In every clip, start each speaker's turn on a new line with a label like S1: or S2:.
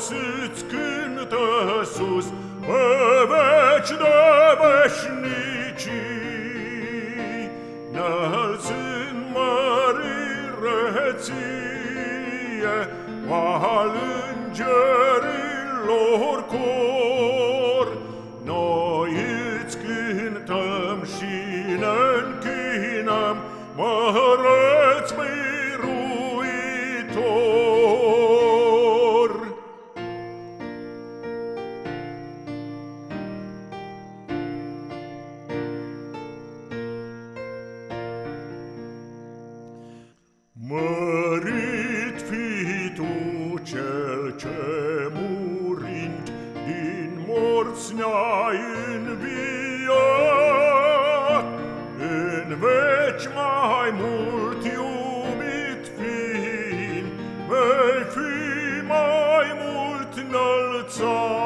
S1: Spasits kind Iisus, pe veci de veșnicii, Înălțând mărire ție al îngerilor cor. Sneha in viat, în veci mai mult iubit fiind, vei fi mai mult înălțat.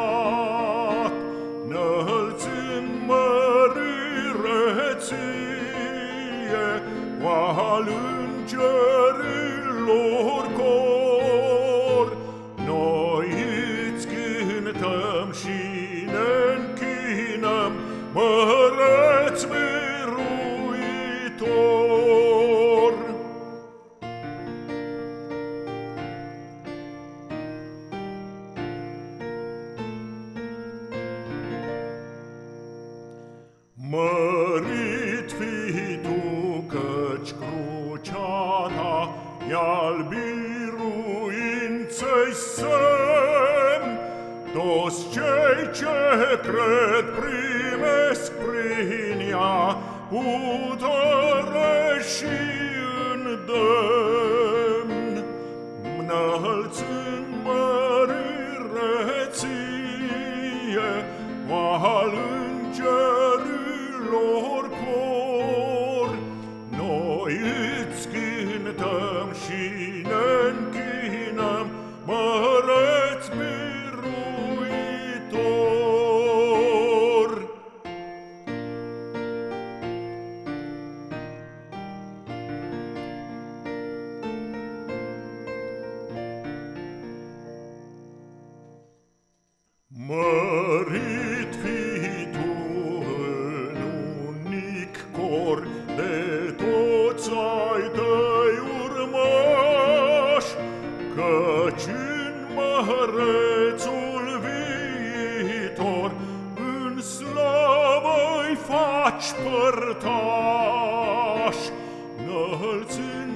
S1: Înălțând mărire ție, cu al îngerii, Mărit fi tu căci crucea ta, i-al biruinței săi, Toți cei ce cred primesc prin ea putere și îndemn. Înălțând mărire ție al îngerilor cor, noi îți cântăm și ne dor de toți ai tăi urmași, Căci în mărețul viitor în slavă-i faci părtași, Înălțind